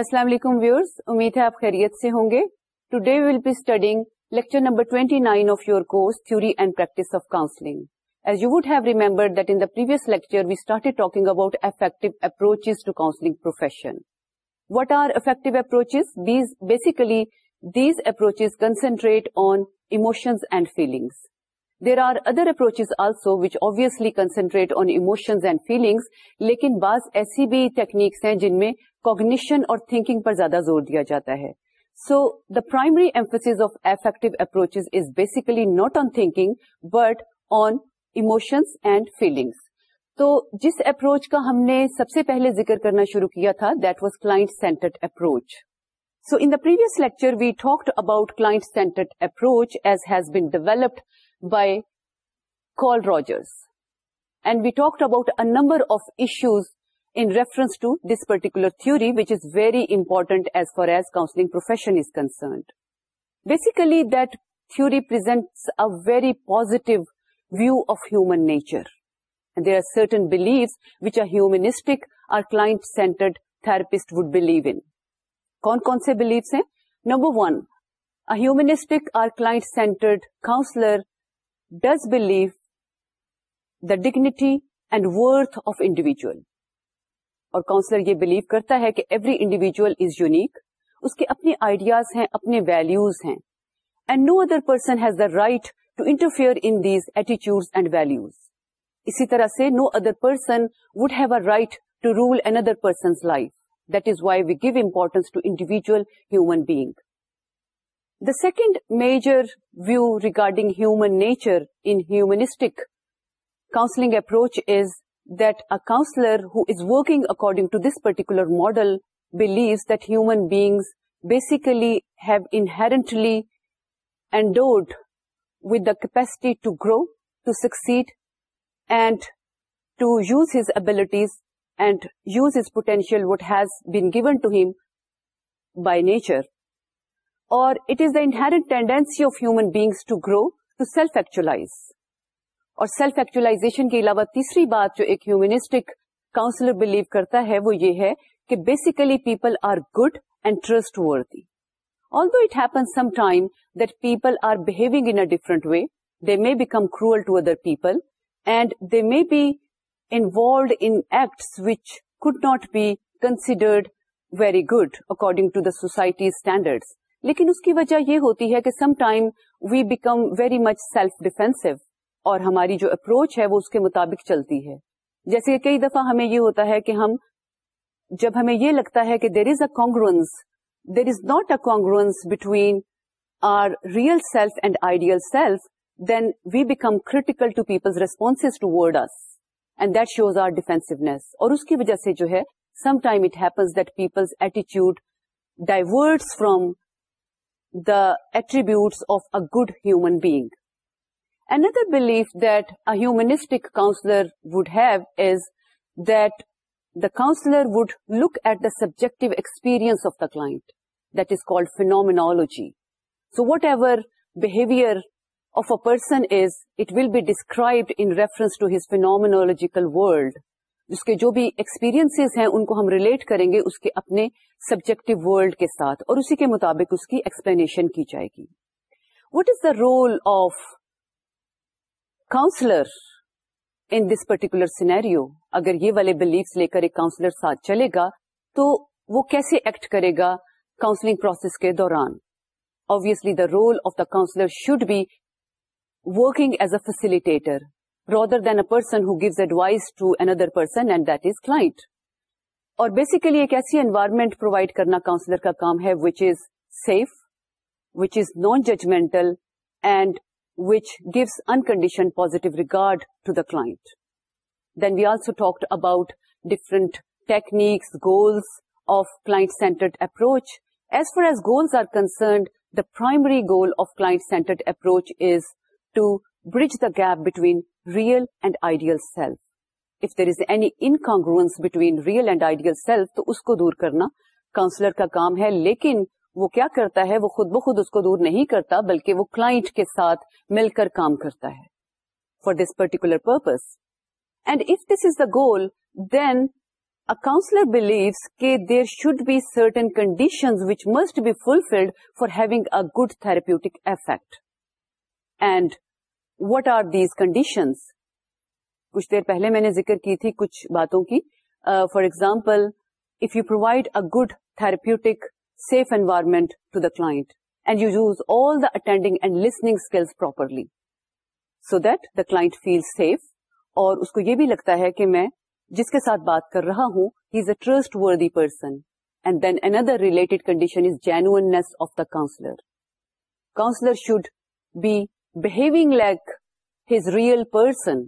السلام علیکم ویورز امید ہے آپ خیریت سے ہوں گے today we'll be studying lecture number twenty nine of your course theory and practice of counselling as you would have remember that in previous lecture we started talking about affective approaches to counselling profession what are affective approaches basically these approaches concentrate on emotions and feelings there are other approaches also which obviously concentrate on emotions and feelings, لیکن بعض ایسی بھی techniques ہیں جن میں cognition اور thinking پر زیادہ زور دیا جاتا ہے so the primary emphasis of affective approach is basically not on thinking but on emotions and feelings تو جس اپروچ کا ہم نے سب سے پہلے ذکر کرنا شروع کیا تھا that was client centred approach so in previous lecture we talked about centred approach as has been developed by Carl Rogers and we talk about a number of issues in reference to this particular theory which is very important as far as counselling profession is concerned basically that theory presents a very positive view of human nature there are certain beliefs which are humanistic or client centred therapist would believe in کون کون سے beliefs ہیں number one a humanistic or client centred counsellor does believe the dignity and worth of individual اور counsellor یہ believe کرتا ہے کہ every individual is unique اس کے اپنے آئیڈیاز ہیں اپنے ویلوز ہیں and no other person has the right to interfere in these ایٹیچیوڈ اینڈ ویلوز اسی طرح سے no other person would have a right to rule another person's life that is why we give importance to individual human being The second major view regarding human nature in humanistic counseling approach is that a counselor who is working according to this particular model believes that human beings basically have inherently endowed with the capacity to grow, to succeed, and to use his abilities and use his potential, what has been given to him by nature. اور it is the inherent tendency of human beings to grow to self actual self actualisation کے علاوہ تیسری بات جو ایک humanistic counsellor believe کرتا ہے وہ یہ ہے کہ basically people are good and trustworthy although it happen sometime that people are behaving in different way they may become cruel to other people and they may be involved in acts which could not be considered very good according to the society standards لیکن اس کی وجہ یہ ہوتی ہے کہ some time we become very much self defensive اور ہماری جو اپروچ ہے وہ اس کے مطابق چلتی ہے جیسے کئی دفعہ ہمیں یہ ہوتا ہے کہ ہم جب ہمیں یہ لگتا ہے کہ there is a congruence there is not a congruence between our real self and ideal self then we become critical to people's response toward us and that shows our defensiveness اور اس کی وجہ سے جو ہے some time it happens that people's ایٹیچیوڈ diverts from the attributes of a good human being. Another belief that a humanistic counselor would have is that the counselor would look at the subjective experience of the client. That is called phenomenology. So whatever behavior of a person is, it will be described in reference to his phenomenological world. کے جو بھی experience ہیں ان کو ہم relate کریں گے اس کے اپنے سبجیکٹو ورلڈ کے ساتھ اور اسی کے مطابق اس کی ایکسپلینیشن کی جائے گی what is the role of counsellor in this particular scenario اگر یہ والے بلیفس لے کر ایک کاؤنسلر ساتھ چلے گا تو وہ کیسے ایکٹ کرے گا کاؤنسلنگ پروسیس کے دوران obviously the role of the counsellor should be working as a facilitator rather than a person gives advise to another person and that is اور بیسیکلی ایک ایسی انوائرمنٹ پرووائڈ کرنا counsellor کا کام ہے which is safe which is non judgemental and which gives unconditional positive regard to the client then we also talked about different techniques goals of client centred approach as far as goals are concerned the primary goal of client centred approach is to bridge the gap between real and ideal self if there is any incongruence between real and ideal self تو اس کو دور کرنا counsellor کا کام ہے لیکن وہ کیا کرتا ہے وہ خود بخود اس کو دور نہیں کرتا بلکہ وہ کلائنٹ کے ساتھ مل کر کام کرتا ہے for this particular purpose and if this is the goal then a counsellor believe کہ there should be certain condition which must be fulfilled for having a good therapeutic effect and what are these conditions کچھ دیر پہلے میں نے ذکر کی تھی کچھ باتوں کی for example if you provide a good therapeutic safe environment to the and you use all the attending and listening skill properly so that the feel safe اور اس کو یہ بھی لگتا ہے کہ میں جس کے ساتھ بات کر رہا ہوں he is a trustworthy person and then another related condition is genuineness of the counsellor counsellor should be behaving like his real person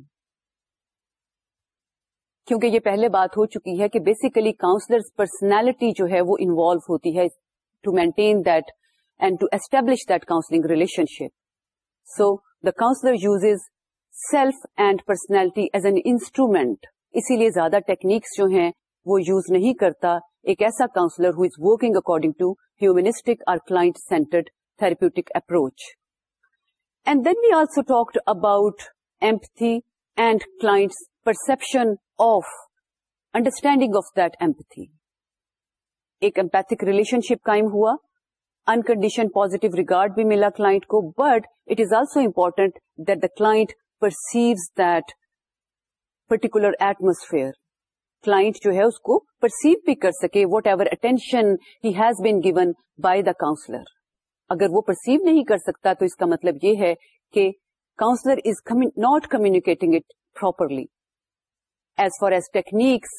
کیونکہ یہ پہلے بات ہو چکی ہے کہ بیسیکلی کاؤنسلر پرسنالٹی جو ہے وہ انوالو ہوتی ہے to maintain that and to establish that counselling relationship so the counsellor use his self and personality as an instrument اسی لیے زیادہ ٹیکنیکس جو ہیں وہ یوز نہیں کرتا ایک ایسا counsellor who is working according to humanistic or client centred therapeutic approach and then we also talked about empathy and class perception of understanding of that empathy ایک ایمپیتک ریلیشن شپ کائم ہوا unconditional positive regard بھی ملا client کو but it is also important the client perceives particular atmosphere client جو ہے اس کو perceive بھی کر سکے whatever attention has been given by the counsellor اگر وہ پرسیو نہیں کر سکتا تو اس کا مطلب یہ ہے کہ counsellor is not communicating it properly as far as techniques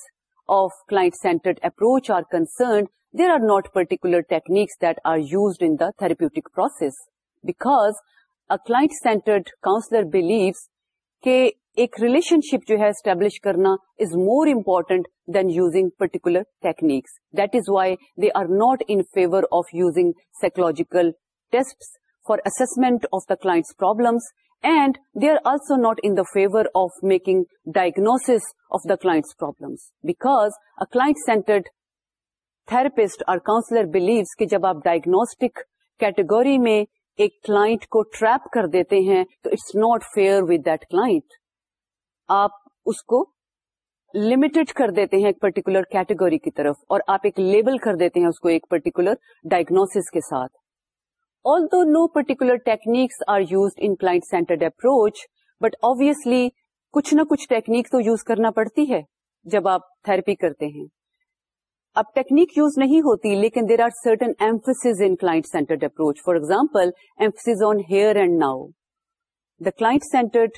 of client centred approach are concerned there are not particular techniques that are used in the therapeutic process because a client centred counsellor believes کہ ایک relationship جو ہے establish کرنا is more important than using particular techniques that is why they are not in favour of using psychological test for assessment of the class problems and they are also not in favour of making diagnosis of the client problems because client centred therapist اور counsellor believes کہ جب آپ diagnostic category میں ایک client کو trap کر دیتے ہیں تو it's not fair with that client آپ اس کو لمیٹڈ کر دیتے ہیں ایک پرٹیکولر کیٹگری کی طرف اور آپ ایک لیول کر دیتے ہیں اس کو ایک پرٹیکولر ڈائگنوس کے ساتھ although no particular techniques are used in client-centered approach, but obviously کچھ نہ کچھ ٹیکنیک تو یوز کرنا پڑتی ہے جب آپ تھرپی کرتے ہیں اب ٹیکنیک یوز نہیں ہوتی لیکن there are certain emphasis in client centred approach for example emphasis on here and now the client centred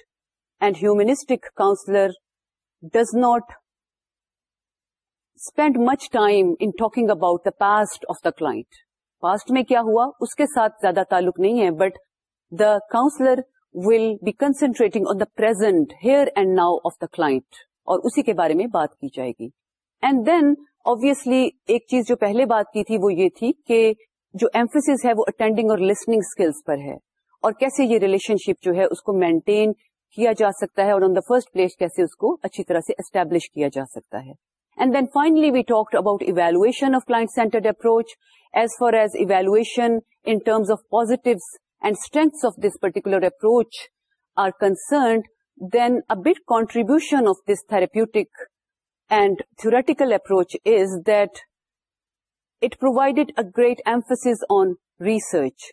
and humanistic counsellor does not spend much time in talking about the past of the client past میں کیا ہوا اس کے ساتھ زیادہ تعلق نہیں ہے but the counsellor will be concentrating on the present here and now of the client اور اسی کے بارے میں بات کی جائے گی اینڈ دین ابوئسلی ایک چیز جو پہلے بات کی تھی وہ یہ تھی کہ جو ایمفیس ہے وہ اٹینڈنگ اور لسننگ اسکلس پر ہے اور کیسے یہ ریلیشن شپ جو ہے اس کو مینٹین کیا جا سکتا ہے اور آن دا فرسٹ پلیس کیسے اس کو اچھی طرح سے اسٹیبلش کیا جا سکتا ہے and then finally we talk about evolution of client approach as far as evolution of positives and stress of this particular approach are concerned then a big contribution of this therapeutic and theoretical approach is that it provided a great emphasis on research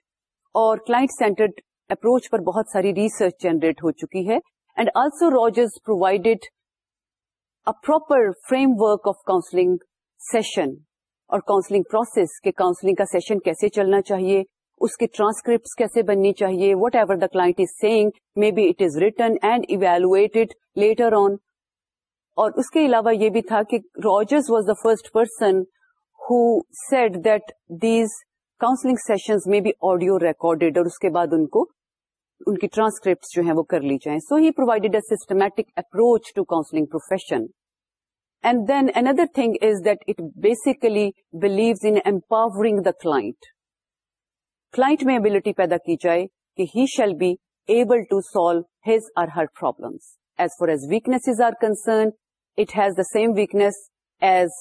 اور client centred approach پر بہت ساری research generate ہو چکی ہے and also Rogers provided proper framework of counselling session اور counselling process کہ counselling کا سیشن کیسے چلنا چاہیے اس کی ٹرانسکرپٹ کیسے بننی چاہیے whatever the client is saying maybe it is written and evaluated later on اور اس کے علاوہ یہ بھی تھا کہ Rogers was the first person who said that these counselling sessions میں بھی آڈیو ریکارڈیڈ اور اس کے بعد ان کو ان کی ٹرانسکرپٹ جو ہیں وہ کر لی جائیں so he provided a systematic approach to counselling profession and then another thing is that it basically believes in the client client میں ابلٹی پیدا کی جائے کہ he shall be able to solve his or her problems as far as weakness are concern it has the same weakness as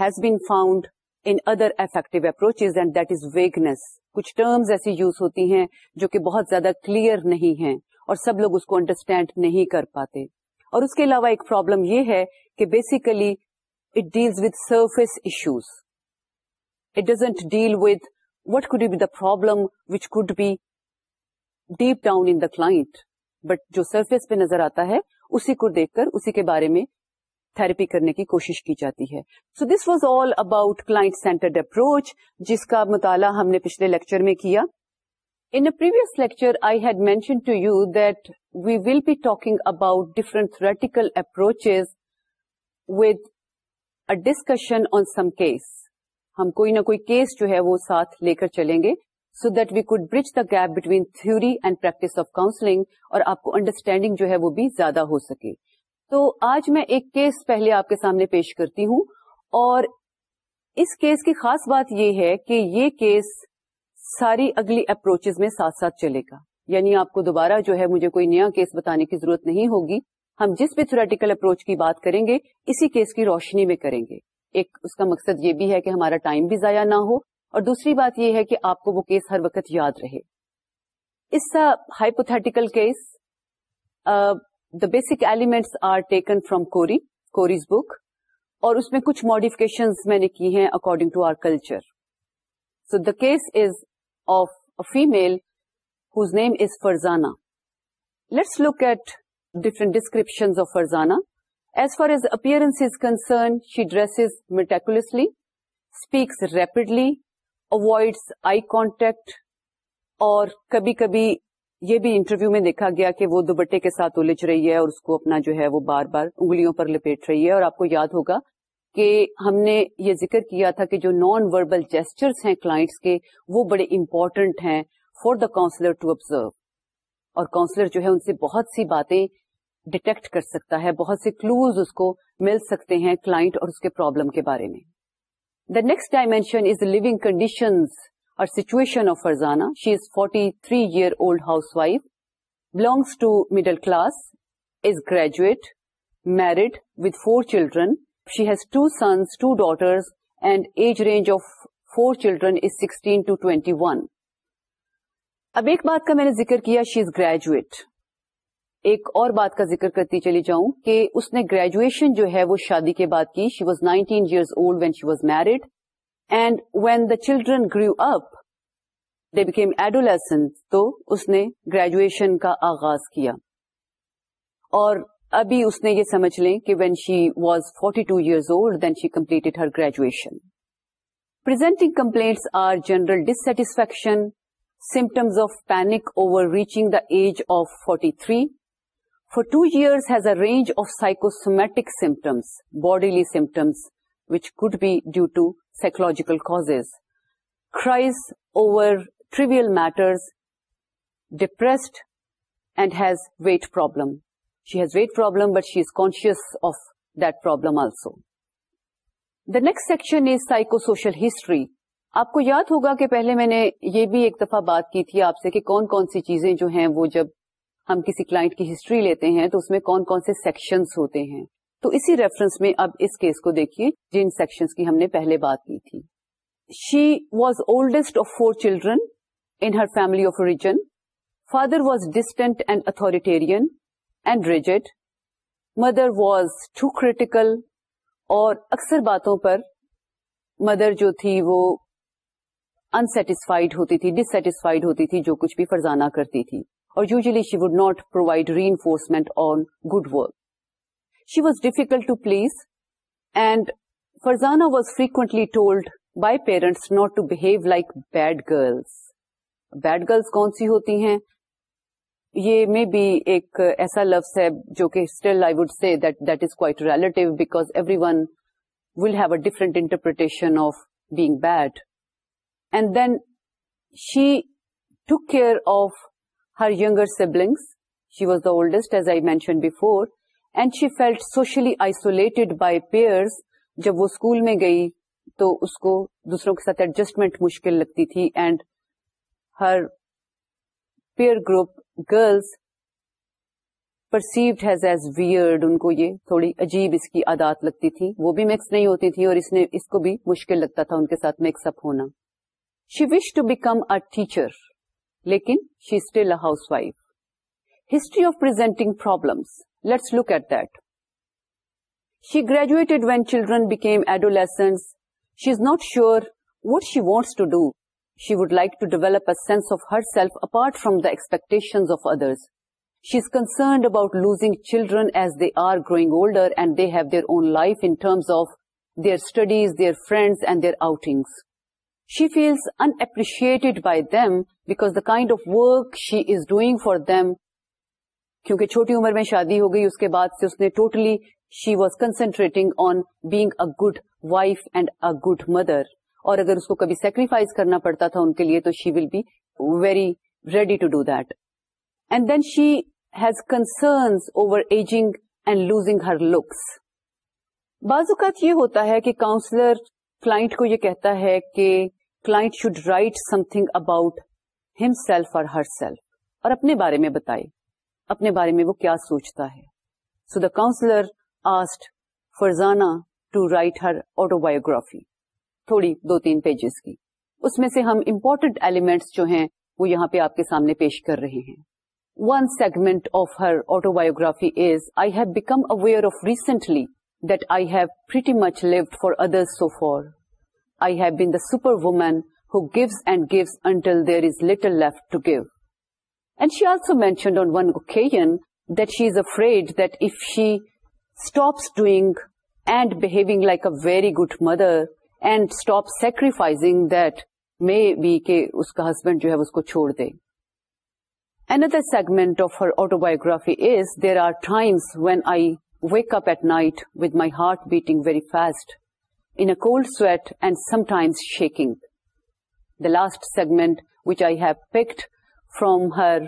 has been found in other effective approaches and that is weakness کچھ terms ایسی use ہوتی ہیں جو کہ بہت زیادہ clear نہیں ہیں اور سب لوگ اس کو انڈرسٹینڈ نہیں کر پاتے اور اس کے علاوہ ایک پرابلم یہ ہے کہ basically it deals with surface issues it doesn't deal with what could be the problem which could be deep down in the client but جو سرفیس پہ نظر آتا ہے اسی کو دیکھ کر اسی کے بارے میں تھراپی کرنے کی کوشش کی جاتی ہے so this was all about client centred approach جس کا مطالعہ ہم نے پچھلے لیکچر میں کیا in previous lecture I had mention to you that we will be talking about different theoretical approaches with approach discussion on some case ہم کوئی نہ کوئی کیس جو ہے وہ ساتھ لے کر چلیں گے so that we could breach the gap between theory and practice of counselling اور آپ کو انڈرسٹینڈنگ جو ہے وہ بھی زیادہ ہو سکے تو آج میں ایک کیس پہلے آپ کے سامنے پیش کرتی ہوں اور اس کیس کی خاص بات یہ ہے کہ یہ کیس ساری اگلی اپروچز میں ساتھ ساتھ چلے گا یعنی آپ کو دوبارہ جو ہے مجھے کوئی نیا کیس بتانے کی ضرورت نہیں ہوگی ہم جس بھی تھوریٹیکل اپروچ کی بات کریں گے اسی کیس کی روشنی میں کریں گے ایک اس کا مقصد یہ بھی ہے کہ ہمارا ٹائم بھی ضائع نہ ہو اور دوسری بات یہ ہے کہ آپ کو وہ کیس ہر وقت یاد رہے اس سا hypothetical case the basic elements are taken from Corey Corey's book اور اس میں کچھ ماڈیفکیشنز میں نے کی ہیں according to our culture so the case is of a female whose name is Farzana let's look at different description of Farzana as far as appearance is concern she dress meticulously speaks rapidly avoids eye contact اور کبھی کبھی یہ بھی interview میں دیکھا گیا کہ وہ دوبٹے کے ساتھ الجھ رہی ہے اور اس کو اپنا جو ہے وہ بار بار انگلیوں پر لپیٹ رہی ہے اور آپ کو یاد ہوگا کہ ہم نے یہ ذکر کیا تھا کہ جو نان وربل جیسٹرس ہیں کلائنٹس کے وہ بڑے امپورٹنٹ ہیں for the counsellor to observe اور کاؤنسلر جو ہے ان سے بہت سی باتیں ڈیٹیکٹ کر سکتا ہے بہت سے کلوز اس کو مل سکتے ہیں کلاس اور اس کے پرابلم کے بارے میں the next dimension is living conditions اور situation of Farzana she is forty three year old housewife belongs to middle class is graduate married with four children she has two sons two daughters and age range of four children is sixteen to twenty one اب ایک بات کا میں نے ذکر کیا she is graduate ایک اور بات کا ذکر کرتی چلی جاؤں کہ اس نے گریجویشن جو ہے وہ شادی کے بعد کی she was nineteen years old when she was married and when the children grow up them adolescent تو اس نے گریجویشن کا آغاز کیا اور ابھی اس نے یہ سمجھ لیں کہ when she was forty two year old then she complete her graduation پر general dissatisfaction symptoms of panic over reaching the age of forty three for two year has a range of psychosomatic symptoms bodily symptoms which could be due to psychological causes. Cries over trivial matters depressed and has weight problem she has weight problem but she is conscious of that problem also the next section is psychosocial history آپ کو یاد ہوگا کہ پہلے میں نے یہ بھی ایک دفعہ بات کی تھی آپ سے کہ کون کون سی چیزیں جو ہیں وہ جب ہم کسی کلائنٹ کی ہسٹری لیتے ہیں تو اس میں کون کون سے سیکشنز ہوتے ہیں تو اسی ریفرنس میں اب اس کیس کو دیکھیے جن سیکشن کی ہم نے پہلے بات کی تھی she was oldest of four children in her family of region father was distant and authoritarian and rigid mother was too critical اور اکثر باتوں پر مدر جو تھی وہ انسٹسفائڈ ہوتی تھی ڈسٹسفائڈ ہوتی تھی جو کچھ بھی فرزانہ کرتی تھی اور usually she would not provide reinforcement on good work she was difficult to please and Farzana was frequently ٹوڈ by parents not to behave like bad girls bad girls کون سی ہوتی ہیں یہ مے بی ایک ایسا لفظ ہے جو کہ still I would say that that is quite relative because everyone will have a different interpretation of being bad and then she took care of her یگر siblings she was the oldest as I mention before and she felt socially isolated by peers جب وہ school میں گئی تو اس کو دوسروں کے ساتھ ایڈجسٹمنٹ مشکل لگتی تھی and her peer group girls perceived her as weird ان کو یہ تھوڑی عجیب اس کی عادات لگتی تھی وہ بھی مکس نہیں ہوتی تھی اور اس نے اس کو بھی مشکل لگتا تھا ان کے ساتھ مکس اپ ہونا she wish to become a teacher لیکن she still a housewife history of presenting problems Let's look at that. She graduated when children became adolescents. She is not sure what she wants to do. She would like to develop a sense of herself apart from the expectations of others. She is concerned about losing children as they are growing older and they have their own life in terms of their studies, their friends and their outings. She feels unappreciated by them because the kind of work she is doing for them کیونکہ چھوٹی عمر میں شادی ہو گئی اس کے بعد سے اس نے totally she was concentrating on being a good wife and a good mother اور اگر اس کو کبھی سیکریفائز کرنا پڑتا تھا ان کے لیے تو she will be very ready to do that and then she has concerns over ageing and losing her looks بعض اوقات یہ ہوتا ہے کہ کاؤنسلر کلاٹ کو یہ کہتا ہے کہ client should write something about himself اور ہر سیلف اور اپنے بارے میں بتائے اپنے بارے میں وہ کیا سوچتا ہے so the counsellor asked Farzana to write her autobiography تھوڑی دو تین پیجز کی اس میں سے ہم امپورٹنٹ ایلیمنٹس جو ہیں وہ یہاں پہ آپ کے سامنے پیش کر رہے ہیں one segment of her autobiography is I have become aware of recently that I have pretty much far so far I have been the super woman who gives and gives until there is little left to give and she also mentioned on one occasion that she is afraid that if she stops doing and behaving like a very good mother and stop sacrifice they be کہ اس کا husband جو ہے اس کو چھوڑ دے and other segment of her autobiography is there are times when I wake up at night with my heart beating very fast and a cold sweat and sometimes shaking the last segment which I have picked from her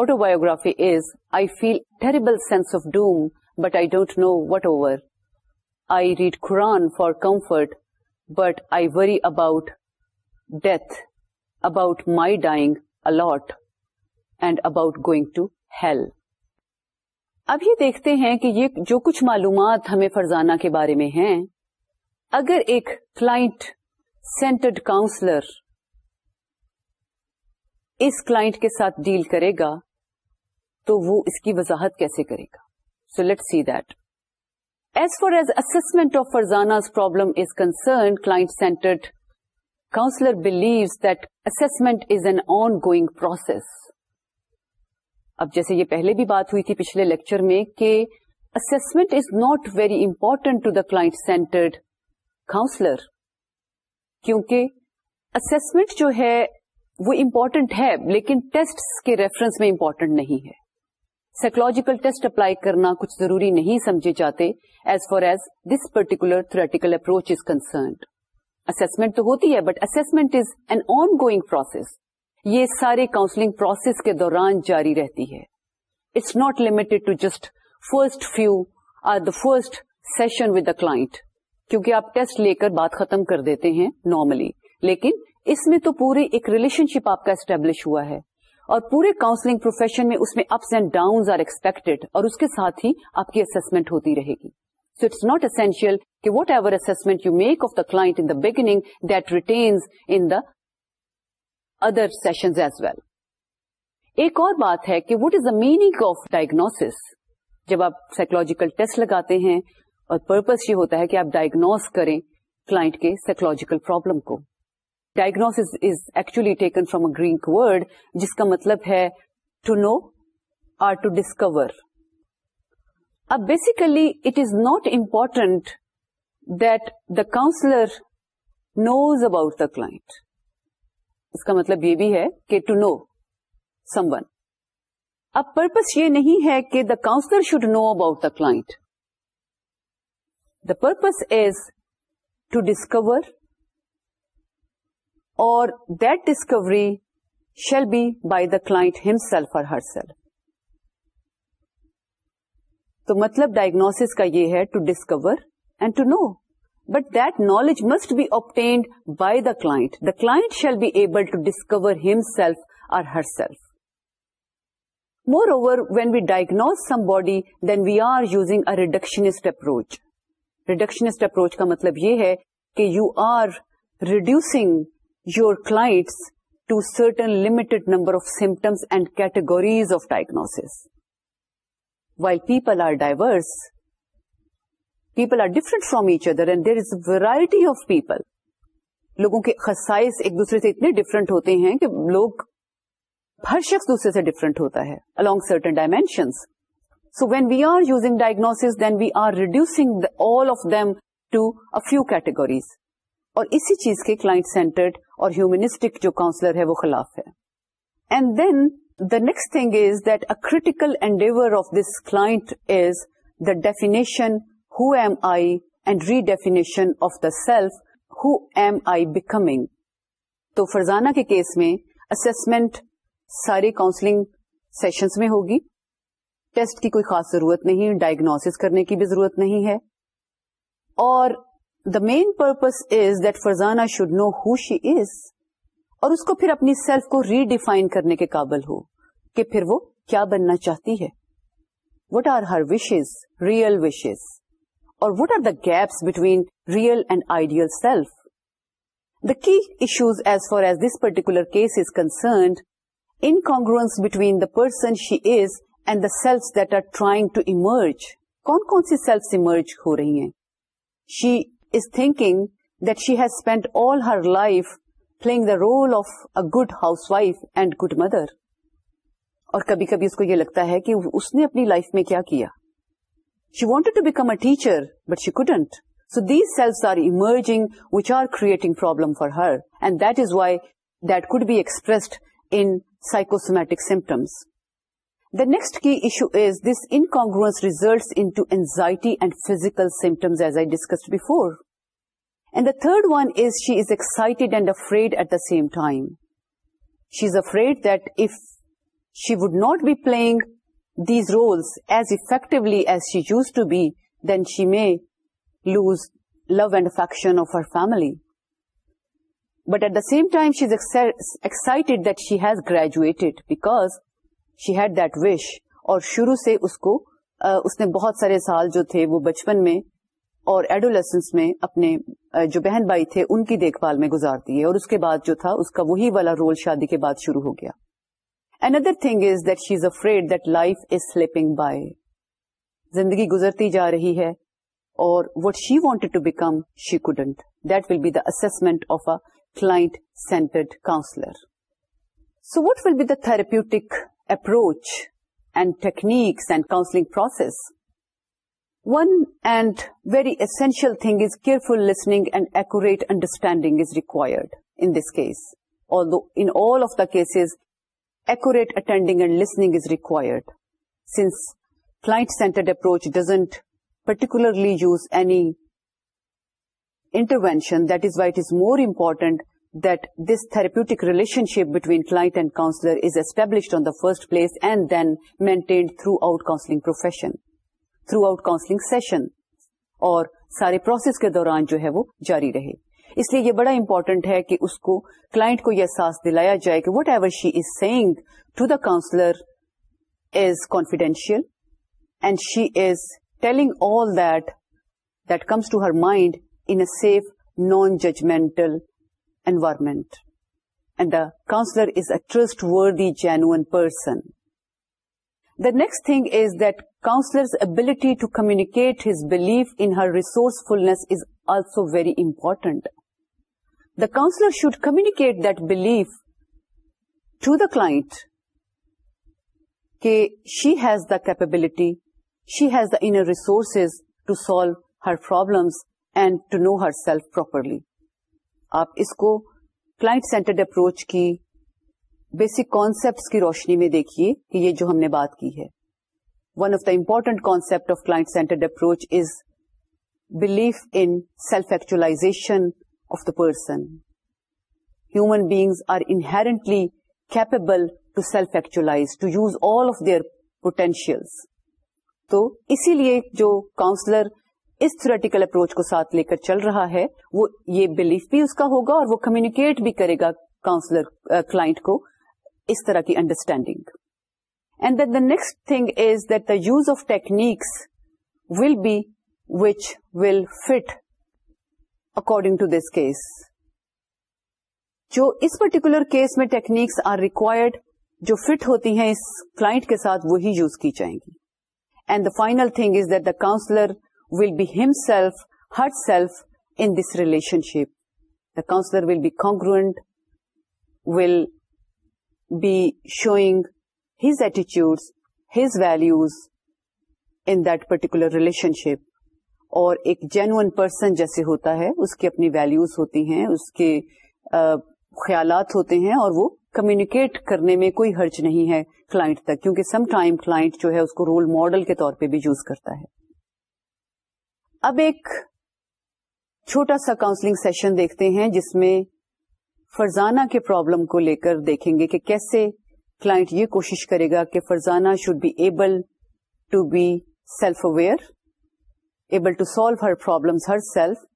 auto I is I feel of sense of doom but I don't know whatever I read comfort for comfort but I worry about death about my dying a lot and about going to hell یہ دیکھتے ہیں کہ یہ جو کچھ معلومات ہمیں فرزانہ کے بارے میں ہیں اگر ایک کلائنٹ سینٹرڈ کاؤنسلر اس کلائنٹ کے ساتھ ڈیل کرے گا تو وہ اس کی وضاحت کیسے کرے گا so let see that as far as assessment of ارزاناز problem is concern client centred counsellor believe that assessment is an ongoing process اب جیسے یہ پہلے بھی بات ہوئی تھی پچھلے لیکچر میں کہ assessment is not very important to the client centred counsellor کیونکہ اسسمنٹ جو ہے وہ امپورٹنٹ ہے لیکن ٹیسٹ کے ریفرنس میں امپورٹنٹ نہیں ہے سائیکولوجیکل ٹیسٹ اپلائی کرنا کچھ ضروری نہیں سمجھے جاتے as far as this particular theoretical approach is concerned assessment تو ہوتی ہے but assessment is an ongoing process یہ سارے کاؤنسلنگ پروسیس کے دوران جاری رہتی ہے it's not to just first few or the first session with the client کیونکہ آپ ٹیسٹ لے کر بات ختم کر دیتے ہیں نارملی لیکن اس میں تو پوری ایک ریلیشن شپ آپ کا اسٹیبلش ہوا ہے اور پورے کاؤنسلنگ پروفیشن میں اس میں ups and downs are expected اور اس کے ساتھ ہی آپ کی اسسمنٹ ہوتی رہے گی سو اٹس ناٹ اسینشیل کہ whatever assessment you make of the client in the beginning retains in the other sessions as well ایک اور بات ہے کہ what is the meaning of diagnosis جب آپ سائکولوجیکل ٹیسٹ لگاتے ہیں اور پرپز یہ ہوتا ہے کہ آپ ڈائگنوز کریں کلاٹ کے سائکولوجیکل پرابلم کو diagnosis is actually taken from a Greek word جس کا مطلب ہے to know or to discover اب basically it is not important that the counsellor knows about the اس کا مطلب یہ بھی ہے کہ ٹو نو سم ون اب پرپز یہ نہیں ہے کہ the counsellor should know about the client the purpose is to discover اور that discovery shall be by the client himself اور ہر سیلف تو مطلب ڈائگنوس کا یہ ہے to discover and to know but that knowledge must be obtained by the client the client shall be able to discover himself اور herself moreover when we diagnose somebody then we are using a reductionist approach reductionist approach کا مطلب یہ ہے کہ you are reducing your to to certain limited number of symptoms and of of diagnosis why people are people people are from from each other and there is variety of people لوگوں کے خسائز ایک دوسرے سے اتنے different ہوتے ہیں کہ لوگ ہر شخص دوسرے سے ڈفرنٹ ہوتا ہے dimensions. Certain dimensions so when we are using diagnosis then we are reducing all of to to few categories. اور اسی چیز کے کلائنٹ سینٹرڈ اور ہیومنسٹک جو کاؤنسلر ہے وہ خلاف ہے and then the next thing is that critical endeavour of this is the definition who am I and redefinition of the self who am I becoming تو فرزانہ کے case میں assessment ساری counselling sessions میں ہوگی test کی کوئی خاص ضرورت نہیں ڈائگنوس کرنے کی بھی ضرورت نہیں ہے اور the main purpose is that Farzana should know who she is اور اس کو پھر اپنی سیلف کو ریڈیفائن کرنے کے قابل ہو کہ پھر وہ کیا بننا چاہتی ہے what are her wishes real wishes اور what are the gaps between real and ideal self the key issues as far as this particular case is concerned incongruence between the person she is and the self that are trying to emerge کون کون سی self emerge ہو رہی ہیں she is that she has spend all her life playing the role of a good house wife and good mother اور کبھی کبھی اس کو یہ لگتا ہے کہ اس نے اپنی لائف میں کیا کیا she wanted to become a teacher but she couldn't so these self are emerging which are creating problem for her and that is why that could be expressed in psychosomatic symptoms The next key issue is this incongruence results into anxiety and physical symptoms, as I discussed before. And the third one is she is excited and afraid at the same time. She is afraid that if she would not be playing these roles as effectively as she used to be, then she may lose love and affection of her family. But at the same time, she is excited that she has graduated, because she had that wish اور شروع سے اس کو اس نے بہت سارے سال جو تھے وہ بچپن میں اور ایڈولیسنس میں اپنے جو بہن بھائی تھے ان کی دیکھ بھال میں گزار دیے اور اس کے بعد جو تھا اس کا وہی والا رول شادی کے بعد شروع ہو گیا اندر thing is that she is afraid that life is slipping by زندگی گزرتی جا رہی ہے اور what she wanted to become she couldn't that will be the assessment of a client centred counsellor so what will therapeutic approach and techniques and counseling process. One and very essential thing is careful listening and accurate understanding is required in this case. Although in all of the cases, accurate attending and listening is required, since client-centered approach doesn't particularly use any intervention. That is why it is more important that this therapeutic relationship between client and counselor is established on the first place and then maintained throughout counseling profession, throughout counseling session اور سارے process کے دوران جو ہے وہ جاری رہے اس لیے یہ بڑا امپورٹنٹ ہے کہ اس کو کلائنٹ کو یہ احساس دلایا جائے کہ whatever she is saying to the counsellor is confidential and she is telling all that that comes to her mind in a safe non judgmental environment. And the counselor is a trustworthy, genuine person. The next thing is that counselor's ability to communicate his belief in her resourcefulness is also very important. The counselor should communicate that belief to the client that she has the capability, she has the inner resources to solve her problems and to know herself properly. آپ اس کو client centred approach کی basic concept کی روشنی میں دیکھیے کہ یہ جو ہم نے بات کی ہے one of the important concept of client centred approach is belief in self actualisation of the person human beings are inherently capable to self actualise potential تو اسی لیے جو کاؤنسلر اس تھریٹیکل اپروچ کو ساتھ لے کر چل رہا ہے وہ یہ بلیف بھی اس کا ہوگا اور وہ کمیونیکیٹ بھی کرے گا کاؤنسلر کلائنٹ uh, کو اس طرح کی understanding and then the next thing is that the use of techniques will be which will fit according to this case جو اس پرٹیکولر کیس میں ٹیکنیکس آر ریکوائرڈ جو فٹ ہوتی ہیں اس کلائنٹ کے ساتھ وہی یوز کی جائیں گی and the final thing is that the counsellor will be himself, herself in this relationship. The counselor will be congruent, will be showing his attitudes, his values in that particular relationship. اور ایک genuine person جیسے ہوتا ہے اس کے اپنی values ہوتی ہیں اس کے خیالات ہوتے ہیں اور وہ کمیونیکیٹ کرنے میں کوئی حرج نہیں ہے کلائنٹ تک کیونکہ سم ٹائم کلائنٹ جو ہے اس کو رول ماڈل کے طور پہ بھی یوز کرتا ہے اب ایک چھوٹا سا کاؤنسلنگ سیشن دیکھتے ہیں جس میں فرزانہ کے پرابلم کو لے کر دیکھیں گے کہ کیسے کلائنٹ یہ کوشش کرے گا کہ Farzana should be able to be self aware able to solve her problem herself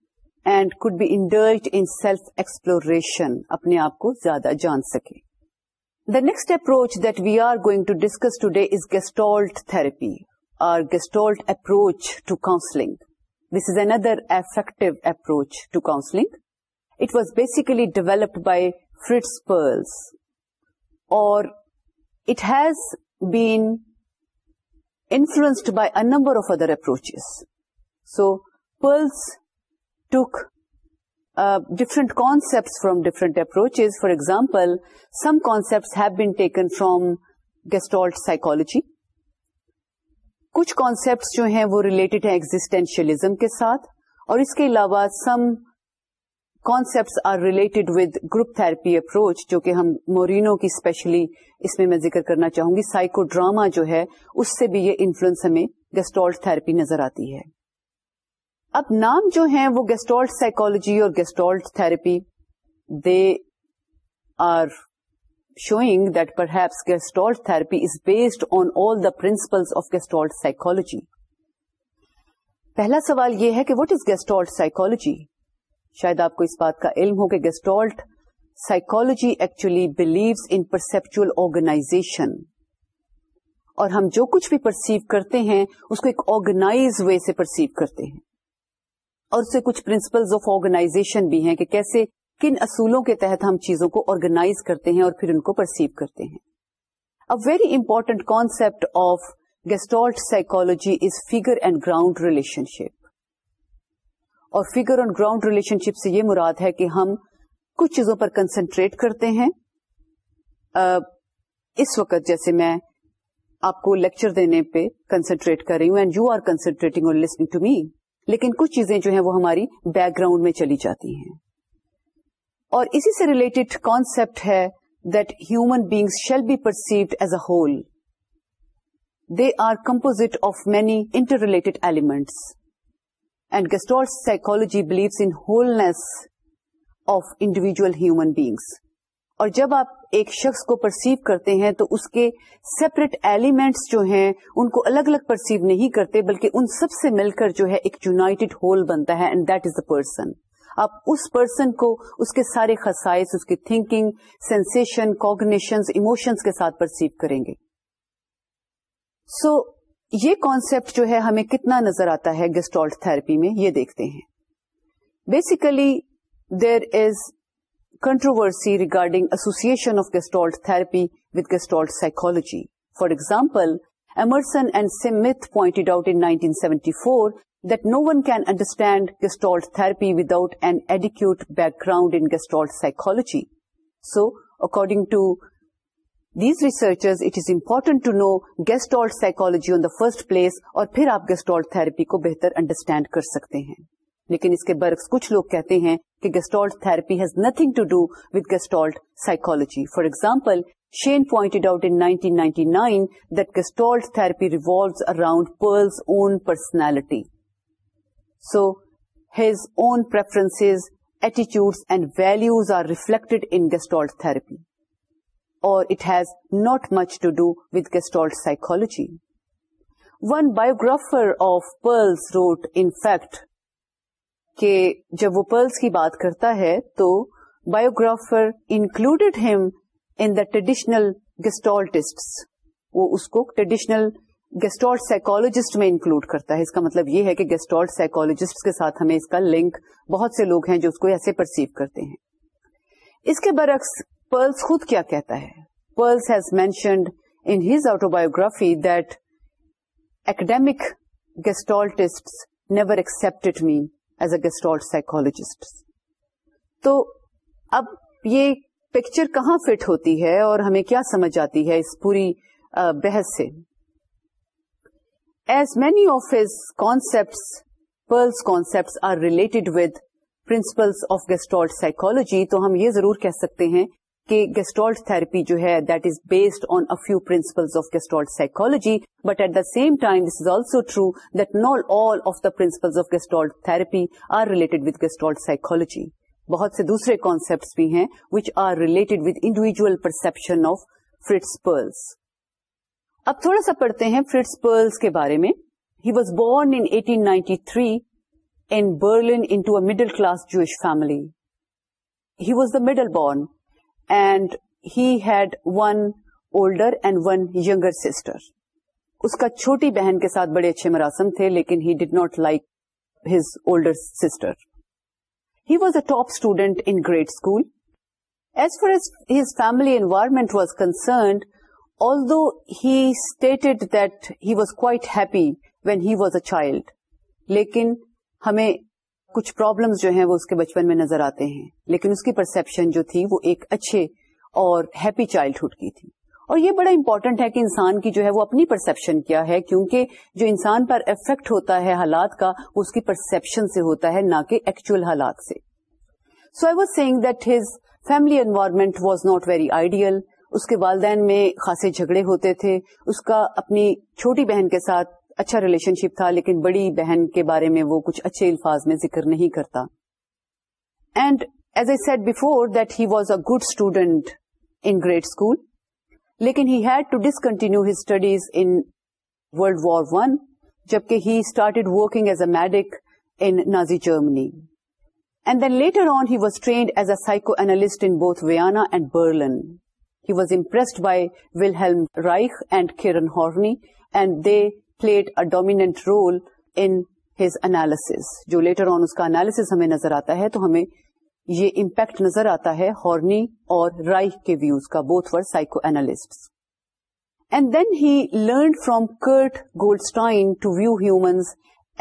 and could be in self exploration اپنے آپ کو زیادہ جان سکے the next approach that we are going to discuss today is Gestalt therapy or Gestalt approach to counselling This is another affective approach to counseling. It was basically developed by Fritz Perls, or it has been influenced by a number of other approaches. So Perls took uh, different concepts from different approaches. For example, some concepts have been taken from Gestalt psychology, کچھ concepts جو ہیں وہ related ہیں existentialism کے ساتھ اور اس کے علاوہ some concepts are related with group therapy approach جو کہ ہم مورینو کی اسپیشلی اس میں میں ذکر کرنا چاہوں گی سائیکو ڈراما جو ہے اس سے بھی یہ انفلوئنس ہمیں گیسٹالٹ تھراپی نظر آتی ہے اب نام جو ہیں وہ گیسٹالٹ سائیکولوجی اور Gestalt therapy they are shot perhaps گیسٹالسٹالوجی پہلا سوال یہ ہے کہ وٹ از گیسٹالوجی شاید آپ کو اس بات کا علم ہو کہ gestalt psychology actually believes in perceptual آرگنا اور ہم جو کچھ بھی پرسیو کرتے ہیں اس کو ایک آرگنا سے پرسیو کرتے ہیں اور اس سے کچھ پرنسپلس آف آرگناشن بھی کیسے کن اصولوں کے تحت ہم چیزوں کو آرگنائز کرتے ہیں اور پھر ان کو پرسیو کرتے ہیں a very important concept of Gestalt psychology is figure and ground relationship اور figure and ground relationship سے یہ مراد ہے کہ ہم کچھ چیزوں پر کنسنٹریٹ کرتے ہیں uh, اس وقت جیسے میں آپ کو لیکچر دینے پہ کنسنٹریٹ کر رہی ہوں اینڈ یو آر کنسنٹریٹنگ اور لسنگ ٹو می لیکن کچھ چیزیں جو ہیں وہ ہماری بیک گراؤنڈ میں چلی جاتی ہیں اور اسی سے ریلیٹڈ کانسپٹ ہے that human beings shall be perceived as a whole they are compose of many interrelated elements and Gestalt psychology believes in wholeness of individual human beings اور جب آپ ایک شخص کو پرسیو کرتے ہیں تو اس کے سیپریٹ ایلیمنٹس جو ہیں ان کو الگ الگ پرسیو نہیں کرتے بلکہ ان سب سے مل کر جو ہے ایک یوناٹیڈ ہول بنتا ہے and that is a person آپ اس پرسن کو اس کے سارے خسائس اس کی تھنکنگ سینسن کوگنیشن ایموشنس کے ساتھ پرسیو کریں گے سو so, یہ کانسپٹ جو ہے ہمیں کتنا نظر آتا ہے گیسٹالٹ تھراپی میں یہ دیکھتے ہیں basically there is controversy regarding association of Gestalt therapy with Gestalt psychology for example Emerson and Smith pointed out in four that no one can understand Gestalt therapy without as adequate background in Gestalt psychology so according to these researchers it is important to know Gestalt psychology on the first place اور پھر آپ گیسٹالٹ تھراپی کو بہتر understand کر سکتے ہیں لیکن اس کے برعکس کچھ لوگ کہتے ہیں کہ Gestalt therapy has nothing to do with Gestalt psychology for example Shane pointed out nineteen ninety nine that Gestalt therapy revolves around Perls own personality so his own preference ایٹیچیوڈ and values are reflected in Gestalt therapy اور it has not much to do with Gestalt psychology one biographer of Perls wrote in fact کہ جب وہ Perls کی بات کرتا ہے تو biographer included him in the traditional Gestaltist وہ اس کو ٹریڈیشنل گیسٹور سائیکولوجسٹ میں انکلوڈ کرتا ہے اس کا مطلب یہ ہے کہ گیسٹور سائیکولوجسٹ کے ساتھ ہمیں اس کا لنک بہت سے لوگ ہیں جو اس کو ایسے پرسیو کرتے ہیں اس کے برعکس پرلس خود کیا کہتا ہے Perls has mentioned in his autobiography that academic Gestaltist never accept me as a Gestalt psychologist تو اب یہ پکچر کہاں فٹ ہوتی ہے اور ہمیں کیا سمجھ آتی ہے اس پوری بحث سے as many of concepts Perls concept are related with principles of Gestalt psychology تو ہم یہ ضرور کہہ سکتے ہیں کہ گیسٹالٹ تھرپی جو ہے that is based on a few principles of Gestalt psychology but at the same time this is also true that not all of the principles of Gestalt therapy are related with Gestalt psychology بہت سے دوسرے concepts بھی ہیں which are related with individual perception of Fritz Perls اب تھوڑا سا پڑھتے ہیں فرٹس پرلس کے بارے میں he was born in 1893 in Berlin into a middle class Jewish family he was the middle born and he had one older and one یگر sister اس کا چھوٹی بہن کے ساتھ بڑے اچھے مراسم تھے لیکن he did not like his older sister he was a top student in great school as far as his family environment was concerned although he stated that he was quite happy when he was a child لیکن ہمیں کچھ problem جو ہیں وہ اس کے بچپن میں نظر آتے ہیں لیکن اس کی پرسپشن جو تھی وہ ایک اچھے اور ہیپی چائلڈہڈ کی تھی اور یہ بڑا امپورٹنٹ ہے کہ انسان کی جو ہے وہ اپنی پرسپشن کیا ہے کیونکہ جو انسان پر افیکٹ ہوتا ہے حالات کا وہ اس کی پرسپشن سے ہوتا ہے نہ کہ ایکچوئل حالات سے so I was seeing that his family environment was not very ideal اس کے والدین میں خاصے جھگڑے ہوتے تھے اس کا اپنی چھوٹی بہن کے ساتھ اچھا ریلیشن شپ تھا لیکن بڑی بہن کے بارے میں وہ کچھ اچھے الفاظ میں ذکر نہیں کرتا and as a said before that he was a good student in great school لیکن he had to discontinue his studies in World War One جبکہ he started working as a medic in Nazi Germany and then later on he was trained as a psychoanalyst in both Vienna and Berlin he was impressed by Wilhelm Reich and Karen Horney and they played a dominant role in his analysis جو later on اس کا analysis ہمیں نظر آتا ہے تو ہمیں یہ امپیکٹ نظر آتا ہے ہارنی اور رائف کے ویوز کا both for psychoanalyst and then he learn from Kurt Goldstein to view humans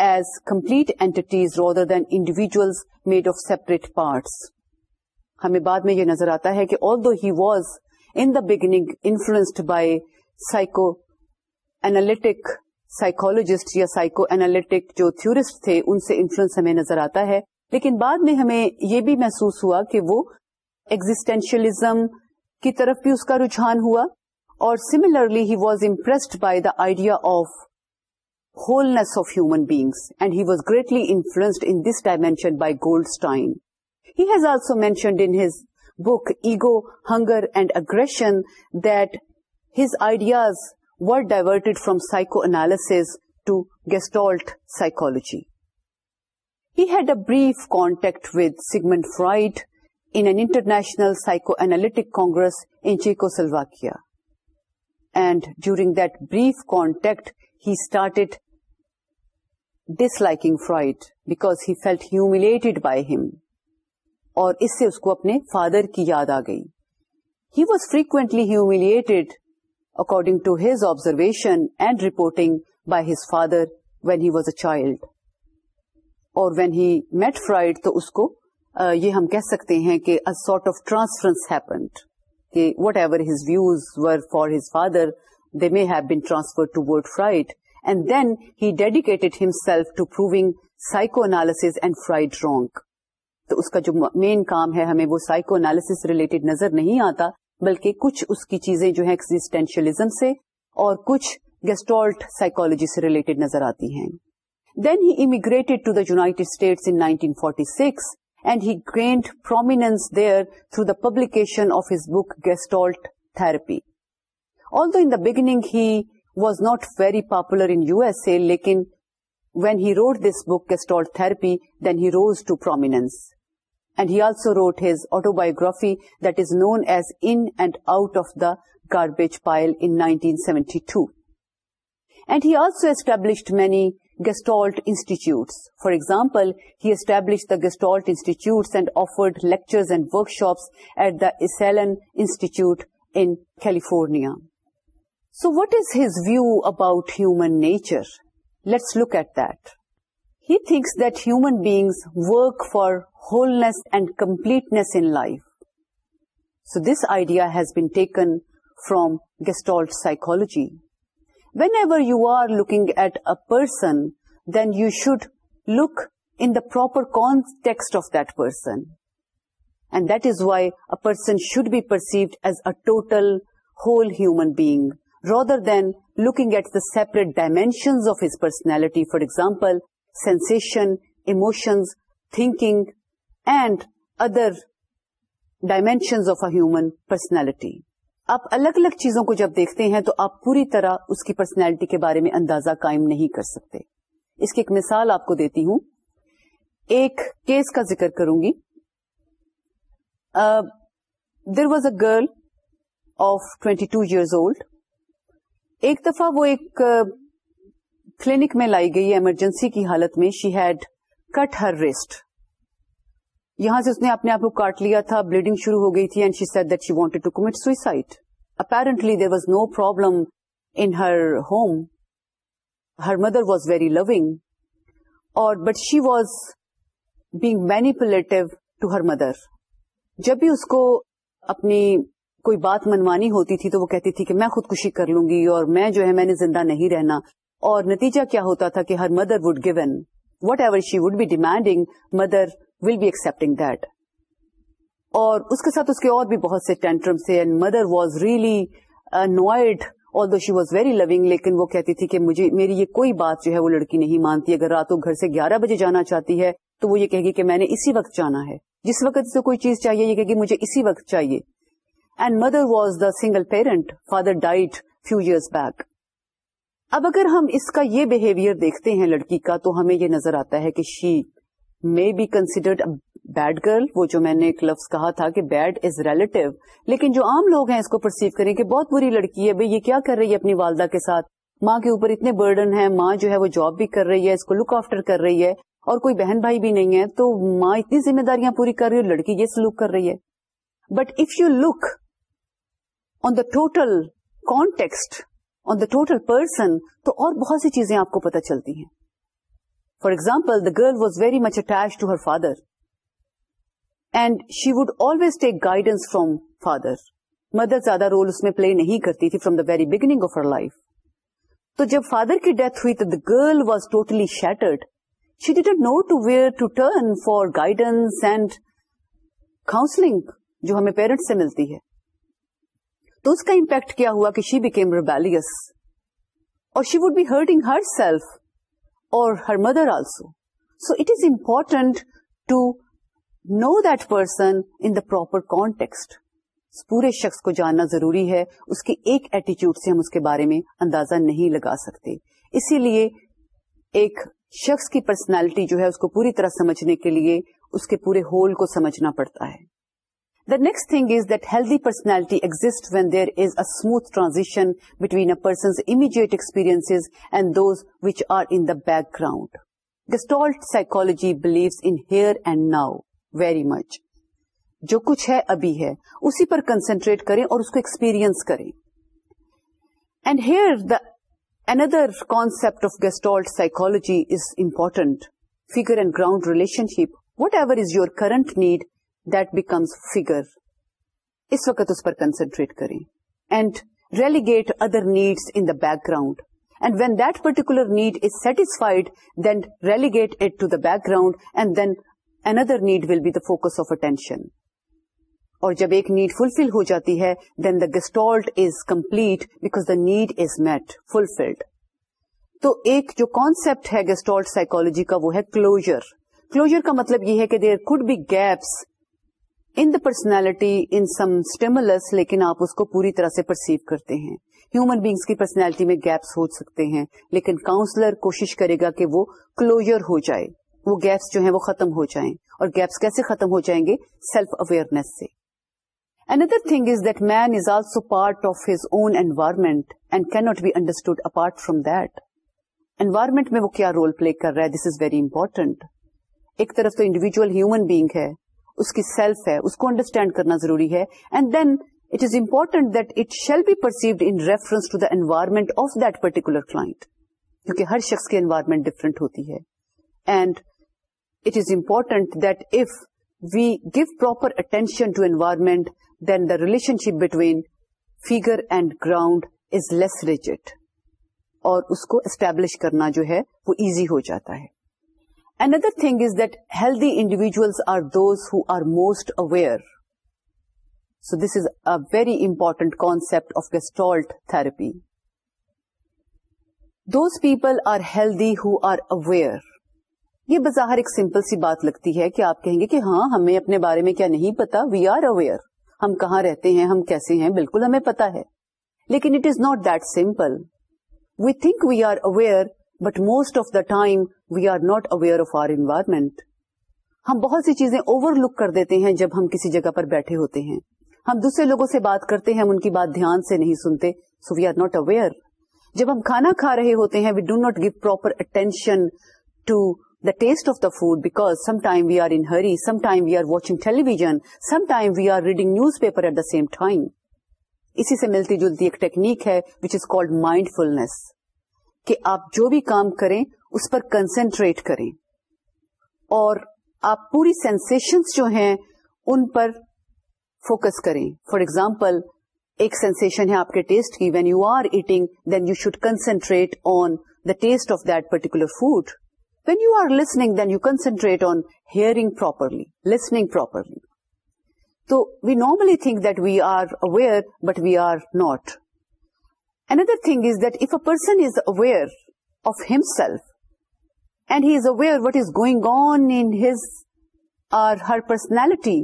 as complete entities rain individuals made of separate parts ہمیں بعد میں یہ نظر آتا ہے کہ although he was in the beginning influenced by psychotic psychologist یا psychoanalytic جو تھورسٹ تھے ان سے انفلوئنس ہمیں نظر آتا ہے لیکن بعد میں ہمیں یہ بھی محسوس ہوا کہ وہ ایگزٹینشیلزم کی طرف بھی اس کا رجحان ہوا اور similarly he was impressed by the idea of wholeness of human beings and he was greatly influenced in this dimension by Goldstein has also mentioned in book, Ego, Hunger and Aggression, that his ideas were diverted from psychoanalysis to Gestalt psychology. He had a brief contact with Sigmund Freud in an international psychoanalytic congress in Czechoslovakia. And during that brief contact, he started disliking Freud because he felt humiliated by him. اور اس سے اس کو اپنے father کی یاد آ گئی he was frequently humiliate according to his observation and reporting by his father when he was a child اور وین ہی میٹ فرائڈ تو اس کو uh, یہ ہم کہہ سکتے ہیں کہ سارٹ آف ٹرانسفرنس ہیپنڈ کہ whatever his views were for his father they may have been transfer toward Freud and then he dedicated himself to proving psychoanalysis and Freud wrong تو اس کا جو main کام ہے ہمیں وہ psycho اینلس related نظر نہیں آتا بلکہ کچھ اس کی چیزیں جو ہیں ایکزسٹینشلزم سے اور کچھ گیسٹالٹ سائیکولوجی سے ریلیٹڈ نظر آتی ہیں then he immigrated to the United State in nineteen forty six and he gained prominence there through the publication of his book Gestalt therapy though in the beginning he was not very popular in U S A لیکن When he wrote this book, Gestalt Therapy, then he rose to prominence. And he also wrote his autobiography that is known as In and Out of the Garbage Pile in 1972. And he also established many Gestalt institutes. For example, he established the Gestalt institutes and offered lectures and workshops at the Esalen Institute in California. So what is his view about human nature? Let's look at that. He thinks that human beings work for wholeness and completeness in life. So this idea has been taken from Gestalt psychology. Whenever you are looking at a person, then you should look in the proper context of that person. And that is why a person should be perceived as a total, whole human being, rather than looking at the separate dimensions of his personality for example sensation, emotions thinking and other dimensions of a human personality آپ الگ الگ چیزوں کو جب دیکھتے ہیں تو آپ پوری طرح اس کی پرسنالٹی کے بارے میں اندازہ قائم نہیں کر سکتے اس کی ایک مثال آپ کو دیتی ہوں ایک کیس کا ذکر کروں گی there was a girl of twenty two years old ایک دفعہ وہ ایک کلینک میں لائی گئی ایمرجنسی کی حالت میں she had cut her wrist یہاں سے اس نے اپنے آپ کو کاٹ لیا تھا بلیڈنگ شروع ہو گئی تھی and she said that she wanted commit suicide apparently there was no problem in her home her mother was very loving اور but she was being manipulative to her mother جب بھی اس کو اپنی کوئی بات منوانی ہوتی تھی تو وہ کہتی تھی کہ میں خودکشی کر لوں گی اور میں جو ہے میں نے زندہ نہیں رہنا اور نتیجہ کیا ہوتا تھا کہ her mother would given whatever she would be demanding mother will be accepting that اور اس کے ساتھ اس کے اور بھی بہت سے and mother was really annoyed although she was very loving لیکن وہ کہتی تھی کہ مجھے میری یہ کوئی بات جو ہے وہ لڑکی نہیں مانتی اگر راتوں گھر سے گیارہ بجے جانا چاہتی ہے تو وہ یہ کہے گی کہ میں نے اسی وقت جانا ہے جس وقت سے کوئی چیز چاہیے یہ کہے گی مجھے اسی وقت چاہیے and mother was the single parent father died few years back اب اگر ہم اس کا یہ بہیویئر دیکھتے ہیں لڑکی کا تو ہمیں یہ نظر آتا ہے کہ she may be considered bad girl وہ جو میں نے ایک لفظ کہا تھا کہ بیڈ از ریلیٹو لیکن جو عام لوگ ہیں اس کو پرسیو کریں کہ بہت بری لڑکی ہے بھائی یہ کیا کر رہی ہے اپنی والدہ کے ساتھ ماں کے اوپر اتنے برڈن ہے ماں جو ہے وہ جاب بھی کر رہی ہے اس کو لک آفٹر کر رہی ہے اور کوئی بہن بھائی بھی نہیں ہے تو ماں اتنی ذمہ داریاں پوری کر رہی ہے لڑکی یہ سلوک کر رہی ہے but if you look on the total context on the total person تو اور بہت سی چیزیں آپ کو پتا چلتی ہیں for example the girl was very much attach to her father and she would always take guidance from father mother زیادہ رول اس میں پلے نہیں کرتی تھی from the very beginning of her life تو جب فادر کی ڈیتھ ہوئی تو the girl was totally shattered she ڈی know to where to turn for guidance and counselling جو ہمیں پیرنٹس سے ملتی ہے تو اس کا امپیکٹ کیا ہوا کہ شی بیکیم ریبیلیس اور she would be hurting herself اور her mother also so it is important to know that person in the proper context پورے شخص کو جاننا ضروری ہے اس کے ایک ایٹیچیوڈ سے ہم اس کے بارے میں اندازہ نہیں لگا سکتے اسی لیے ایک شخص کی پرسنالٹی جو ہے اس کو پوری طرح سمجھنے کے لیے اس کے پورے ہول کو سمجھنا پڑتا ہے the next thing is that healthy personality exist when there is a smooth transition between a person's immediate experience and those which are in the background psychology believes believes in here and now very much جو کچھ ہے ابھی ہے اسی پر concentrate کریں اور اس کو ایکسپیرئنس کریں and here the another concept of Gestalt psychology is important figure and ground relationship whatever is your current need becomes figure اس وقت اس پر کنسنٹریٹ کریں and relegate other needs in the background and when that particular need is satisfied then relegate it to the background and then another need will be the focus of attention اور جب ایک need fulfil ہو جاتی ہے then the gestalt is complete because the need is met fulfilled تو ایک جو concept ہے گسٹالٹ سائکالوجی کا وہ ہے کلوجر کلوجر کا مطلب یہ ہے کہ there could be gaps in the personality in some stimulus لیکن آپ اس کو پوری طرح سے پرسیو کرتے ہیں ہیومن بیگس کی پرسنالٹی میں گیپس ہو سکتے ہیں لیکن کاؤنسلر کوشش کرے گا کہ وہ کلوجر ہو جائے وہ گیپس جو ہیں وہ ختم ہو جائیں اور گیپس کیسے ختم ہو جائیں گے سیلف اویئرنیس سے another thing is that man is also part of his own environment and not be understood apart from that environment میں وہ کیا رول پلے کر رہا ہے دس از ویری امپورٹینٹ ایک طرف تو انڈیویجل ہیومن بینگ ہے اس کی سیلف ہے اس کو انڈرسٹینڈ کرنا ضروری ہے and then it is important that it shall be perceived in reference to the environment of that particular client کیونکہ ہر شخص کی انوائرمنٹ ڈفرینٹ ہوتی ہے and it is important that if we give proper attention to environment then the relationship between figure and ground is less rich اور اس کو establish کرنا جو ہے وہ ایزی ہو جاتا ہے Another thing is that healthy individuals are those who are most aware. So this is a very important concept of gestalt therapy. Those people are healthy who are aware. یہ بظاہر ایک simple سی بات لگتی ہے کہ آپ کہیں گے کہ ہاں ہمیں اپنے بارے میں کیا نہیں پتا وی آر اویئر ہم کہاں رہتے ہیں ہم کیسے ہیں بالکل ہمیں پتا ہے لیکن it is not that simple we think we are aware but most of the time we are not aware of our environment ہم بہت سی چیزیں اوور لک کر دیتے ہیں جب ہم کسی جگہ پر بیٹھے ہوتے ہیں ہم دوسرے لوگوں سے بات کرتے ہیں ہم ان کی بات دھیان سے نہیں سنتے so we are not aware جب ہم کھانا کھا رہے ہوتے ہیں we do not give proper attention to the taste of the food because some time we are in hurry some time we are watching some time we are reading newspaper at the same time اسی سے ملتی جلتی ایک technique ہے which is mindfulness کہ آپ جو بھی کام کریں اس پر کنسنٹریٹ کریں اور آپ پوری سینسیشنس جو ہیں ان پر فوکس کریں فار ایگزامپل ایک سینسیشن ہے آپ کے ٹیسٹ کی when you are eating then you should concentrate on the taste of that particular food when you are listening then you concentrate on hearing properly listening properly تو we normally think that we are aware but we are not another thing is that if a person is aware of himself and he is aware what is going on in his اور her personality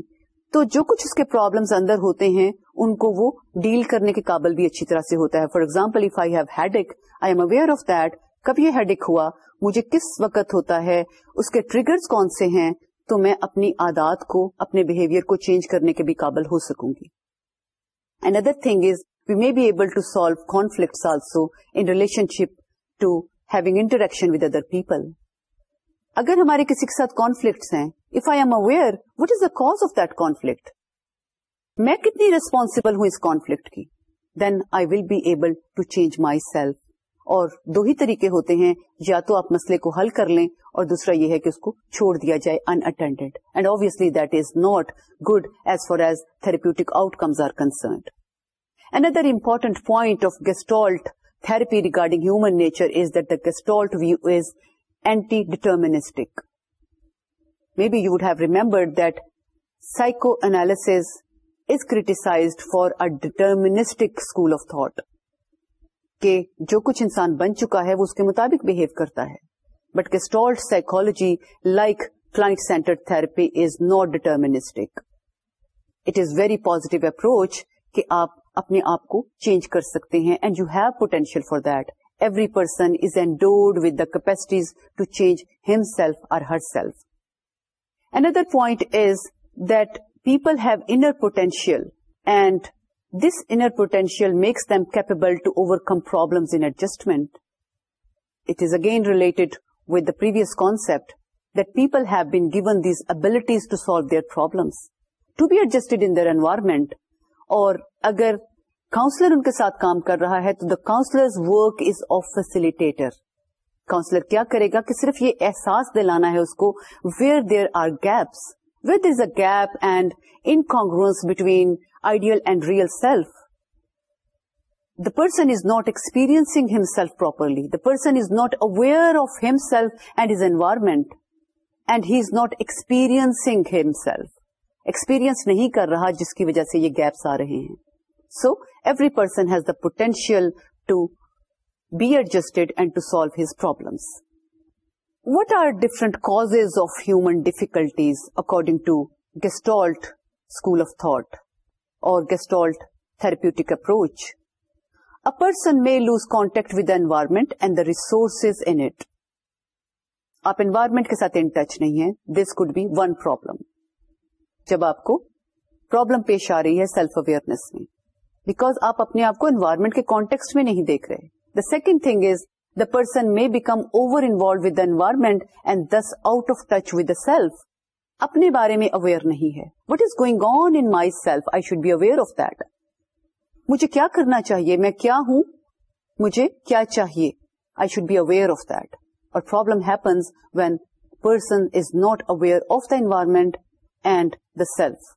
تو جو کچھ اس کے problems اندر ہوتے ہیں ان کو وہ deal کرنے کے قابل بھی اچھی طرح سے ہوتا ہے for example if I have headache I am aware of that کب یہ ہیڈ ایک ہوا مجھے کس وقت ہوتا ہے اس کے ٹریگرس کون سے ہیں تو میں اپنی عادات کو اپنے بہیویئر کو چینج کرنے کے بھی قابل ہو سکوں گی and other thing is we may be able to solve conflicts also in relationship to having interaction with other people اگر ہمارے کسی کے ساتھ کانفلکٹس ہیں if I am aware what is the cause of that conflict میں کتنی responsible ہوں اس کانفلکٹ کی then I will be able to change myself اور دو ہی طریقے ہوتے ہیں یا تو آپ مسئلے کو حل کر لیں اور دوسرا یہ ہے کہ اس کو چھوڑ دیا جائے ان and obviously that is not good as far as therapeutic outcomes are concerned and other important point of gestalt therapy regarding human nature gestalt view is anti deterministic maybe you would have analysis is criticised for a deterministic school of thought کہ جو کچھ انسان بن چکا ہے وہ اس کے مطابق behave کرتا ہے but کسٹالڈ psychology like class centre therapy is not deterministic it is very positive approach کہ آپ اپنے آپ کو چینج کر سکتے ہیں and you have potential for that every person is endowed with the capacities to change himself or herself. Another point is that people have inner potential, and this inner potential makes them capable to overcome problems in adjustment. It is again related with the previous concept that people have been given these abilities to solve their problems, to be adjusted in their environment. Or agar counsellor ان کے ساتھ کام کر رہا ہے تو the counsellor work is of facilitator counsellor کیا کرے گا کہ صرف یہ احساس دلانا ہے اس کو where there are gaps there is a gap and incongruence between ideal and real self the person is not experience himself properly the person is not aware of himself and his environment and he is not experiencing himself experience نہیں کر رہا جس کی وجہ سے یہ gaps آ رہے ہیں so every person has the potential to be adjusted and to solve his problems what are different cause of human difficulties according to Gestalt school of thought اور Gestalt therapeutic approach a person may lose contact with environment and the resource in آپ environment کے ساتھ in touch نہیں ہے this could be one problem جب آپ کو problem پیش آ رہی ہے سیلف اویئرنس میں بیکاز آپ اپنے آپ کو انوائرمنٹ کے کانٹیکس میں نہیں دیکھ رہے the second thing is the person may become over involve with environment and this out of touch with self اپنے بارے میں اویئر نہیں ہے what is going on in myself I should be aware of that مجھے کیا کرنا چاہیے میں کیا ہوں مجھے کیا چاہیے I should be aware of that اور problem happens when person is not aware of the environment and the self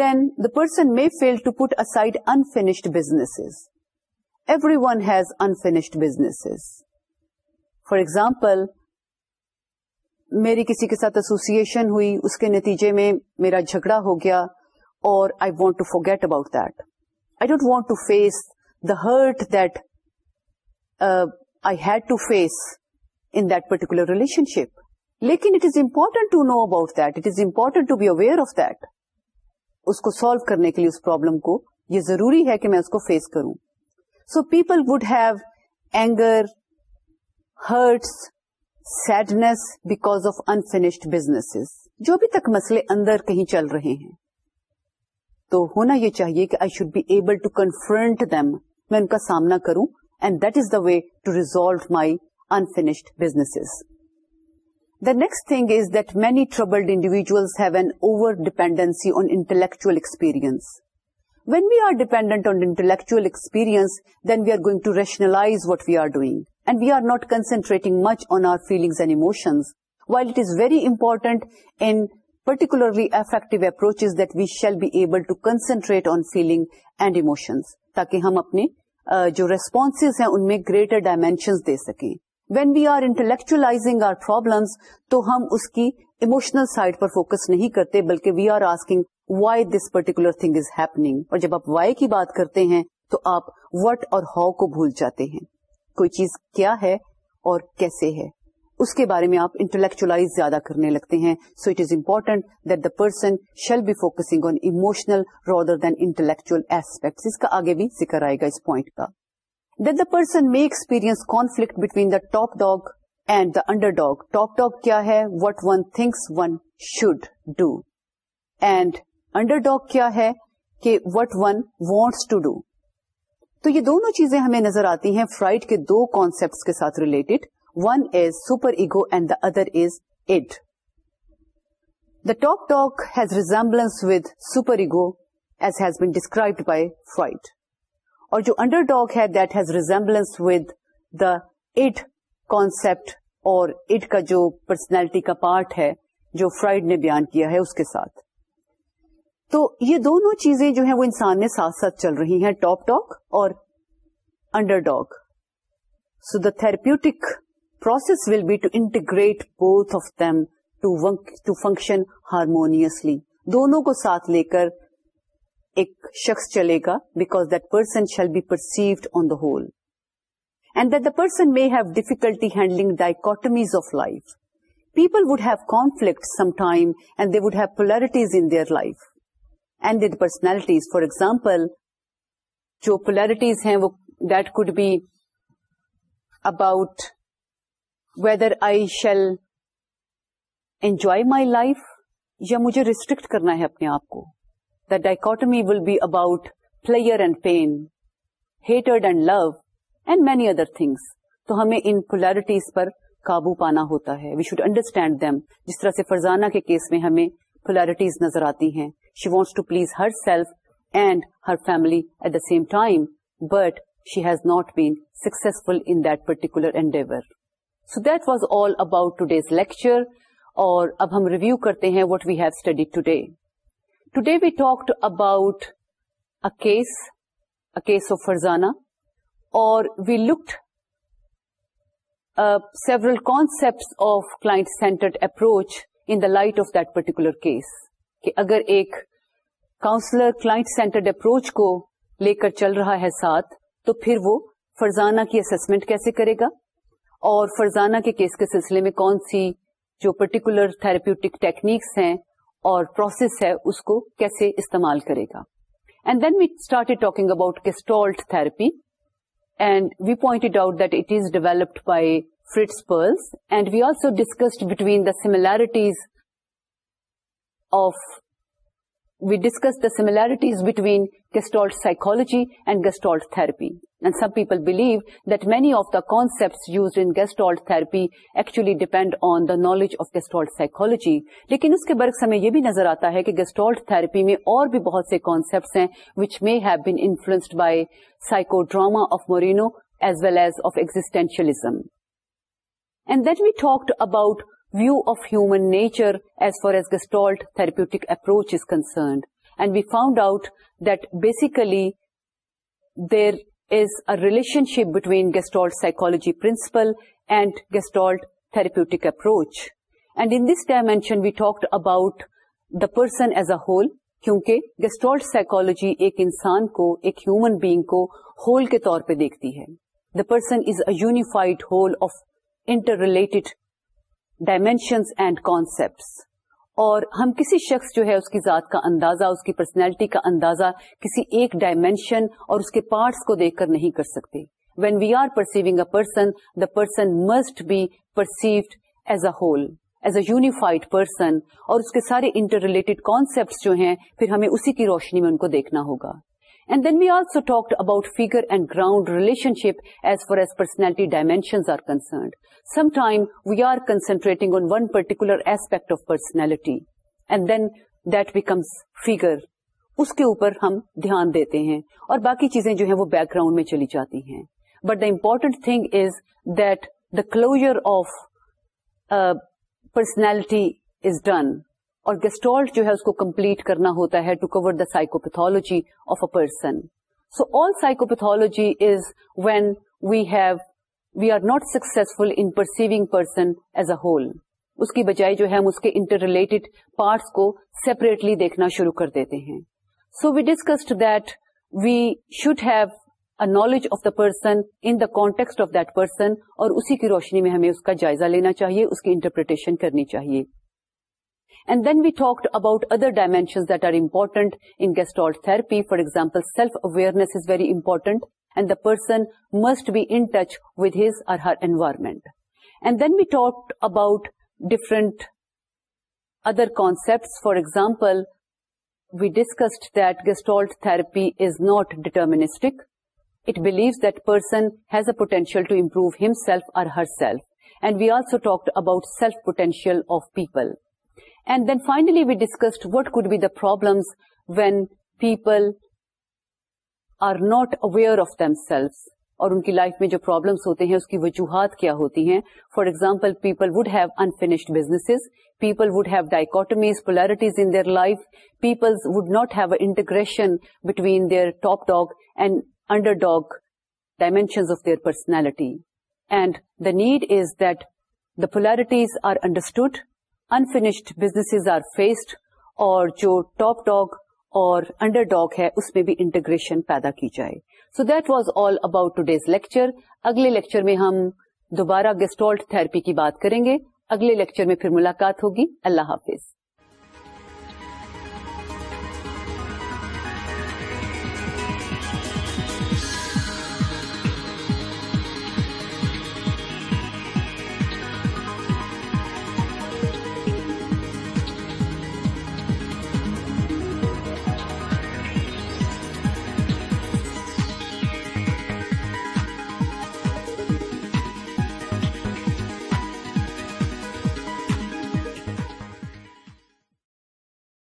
then the person may fail to put aside unfinished business everyone has unfinished business for example میری کسی کے ساتھ association ہوئی اس کے نتیجے میں میرا جھگڑا ہو گیا اور I want to about that. About that I don't want the the hurt that I had to face in that relationship لیکن it is important to know about that it is important to be aware of that اس کو solve کرنے کے لیے اس problem کو یہ ضروری ہے کہ میں اس کو فیس کروں so people would have anger hurts sadness because of unfinished business جو ابھی تک مسئلے اندر کہیں چل رہے ہیں تو ہونا یہ چاہیے کہ I should be able to confront them میں ان کا سامنا کروں and that is the way to resolve my unfinished business the next is that many troubled individuals he over dependency on intellectual experience when we are dependent on intellectual experience then we are going to rationalise what we are doing and we are not concentrating much on our feelings and emotions while it is very important and particularly effective approach is that we shall be able to concentrate on feeling and emotions تاکہ ہم اپنے جو response ہیں ان میں greater dimensions دے سکیں when we are انٹلیکچ are problems تو ہم اس کی ایموشنل سائڈ پر فوکس نہیں کرتے بلکہ we are asking why this particular thing is happening اور جب آپ وائی کی بات کرتے ہیں تو آپ وٹ اور ہاؤ کو بھول جاتے ہیں کوئی چیز کیا ہے اور کیسے ہے اس کے بارے میں آپ زیادہ کرنے لگتے ہیں so it is important that the person shall be focusing on emotional rather than intellectual aspect اس کا آگے بھی ذکر آئے گا اس پوائنٹ کا this the person may experience conflict between the top dog and the underdog top dog کیا ہے what one thinks one should do and underdog کیا ہے کہ what one wants to do تو یہ دونوں چیزیں ہمیں نظر آتی ہیں فرائڈ کے دو کانسپٹ کے ساتھ related one is superego and the other is id the top dog has resemblance with superego as has been described by Freud اور جو انڈر ڈاگ ہے that has resemblance with the id concept اور id کا جو personality کا part ہے جو fried نے بیان کیا ہے اس کے ساتھ تو یہ دونوں چیزیں جو ہیں وہ انسان میں ساتھ ساتھ چل رہی ہیں ٹاپ ڈاگ اور underdog so the therapeutic process will be to integrate both of them to to function harmoniously دونوں کو ساتھ لے کر ایک شخص چلے گا because that person shall be perceived on the whole and that the person may have difficulty handling dichotomies of life people would have conflict some time and they would have polarities in their life and that personalities for example جو polarities ہیں وہ that could be about whether I shall enjoy my life یا مجھے restrict کرنا ہے اپنے آپ کو dichotomy will be about pleasure and pain hatred and love and many other things تو ہمیں ان پولیرٹیز پر قابو پانا ہوتا ہے وی شوڈ انڈرسٹینڈ دیم جس طرح سے فرزانہ کے کیس میں ہمیں پلیورٹیز نظر آتی ہیں she wants to please herself and her family at the same time but she has not successful in particular endeavour so that was all about today's lecture اور اب ہم ریویو کرتے ہیں what we have study today today we talked about a case a case of Farzana اور we looked several concept of client centred approach in the light of that particular case کہ اگر ایک counsellor client centred approach کو لے کر چل رہا ہے ساتھ تو پھر وہ فرزانہ کی اسسمنٹ کیسے کرے گا اور فرزانہ کے کیس کے سلسلے میں کون سی جو پرٹیکولر تھراپیوٹک ٹیکنیکس ہیں اور پروسیس ہے اس کو کیسے استعمال کرے گا and then we start talking about gestalt therapy and we point out that it is developed by Fritz Perls and we also discussed between the similarities of we discuss the similarities between gestalt psychology and gestalt therapy and some people believe that many of the concepts use in gestalt therapy actually depend on the knowledge of gestalt psychology لیکن اس کے برک ہمیں یہ بھی نظر آتا ہے کہ گیسٹولٹ تھرپی میں اور بھی بہت سے کانسپٹس ہیں which may have been influenced by psychodrama of Moreno as well as of existentialism and that we talked about view of human nature as far as gestalt therapeutic approach is concerned. And we found out that basically there is a relationship between gestalt psychology principle and gestalt therapeutic approach. And in this dimension we talked about the person as a whole کیونکہ gestalt psychology ایک انسان کو ایک human being کو whole کے طور پہ دیکھتی ہے the person is a unified whole of interrelated dimensions and concepts اور ہم کسی شخص جو ہے اس کی ذات کا اندازہ اس کی پرسنالٹی کا اندازہ کسی ایک ڈائمینشن اور اس کے پارٹس کو دیکھ کر نہیں کر سکتے when we are perceiving a person the person must be perceived as a whole as a unified person اور اس کے سارے انٹر ریلیٹڈ کانسیپٹس جو ہیں پھر ہمیں اسی کی روشنی میں ان کو دیکھنا ہوگا and then we also talked about figure and ground relation as as far as personality dimensions concerned. Some time we are concentrating on one particular aspect of personality and then that figure. Figure اس کے اوپر ہم دھیان دیتے ہیں اور باقی چیزیں جو ہیں وہ بیک گراؤنڈ میں چلی جاتی ہیں but the important thing is that the closure of personality is done اور گیسٹالٹ جو ہے اس کو کمپلیٹ کرنا ہوتا ہے to cover the psychopathology of a person so all psycho is when we have we are not successful in perceiving person as a whole اس کی بجائے جو ہے ہم اس کے انٹر ریلیٹڈ پارٹس کو سیپریٹلی دیکھنا شروع کر دیتے ہیں so we discussed that we should have a knowledge of the person in the context of that person اور اسی کی روشنی میں ہمیں اس کا جائزہ لینا چاہیے اس کی انٹرپریٹیشن کرنی چاہیے And then we talked about other dimensions that are important in Gestalt therapy. For example, self-awareness is very important, and the person must be in touch with his or her environment. And then we talked about different other concepts. For example, we discussed that Gestalt therapy is not deterministic. It believes that person has a potential to improve himself or herself. And we also talked about self-potential of people. And then finally we discussed what could be the problems when people are not aware of them اور ان کی life میں جو problems ہوتے ہیں اس کی وجوہات کیا ہوتی ہیں for example people would have unfinished business people would have dichotomies polarities in their life peoples would not have a integration between their top dog and underdog dimensions of their personality and the need is that the polarities are understood unfinished businesses are faced اور جو top dog اور underdog ہے اس میں بھی integration پیدا کی جائے so that was all about today's lecture اگلے لیکچر میں ہم دوبارہ گیسٹالٹ تھراپی کی بات کریں گے اگلے لیکچر میں پھر ملاقات ہوگی اللہ حافظ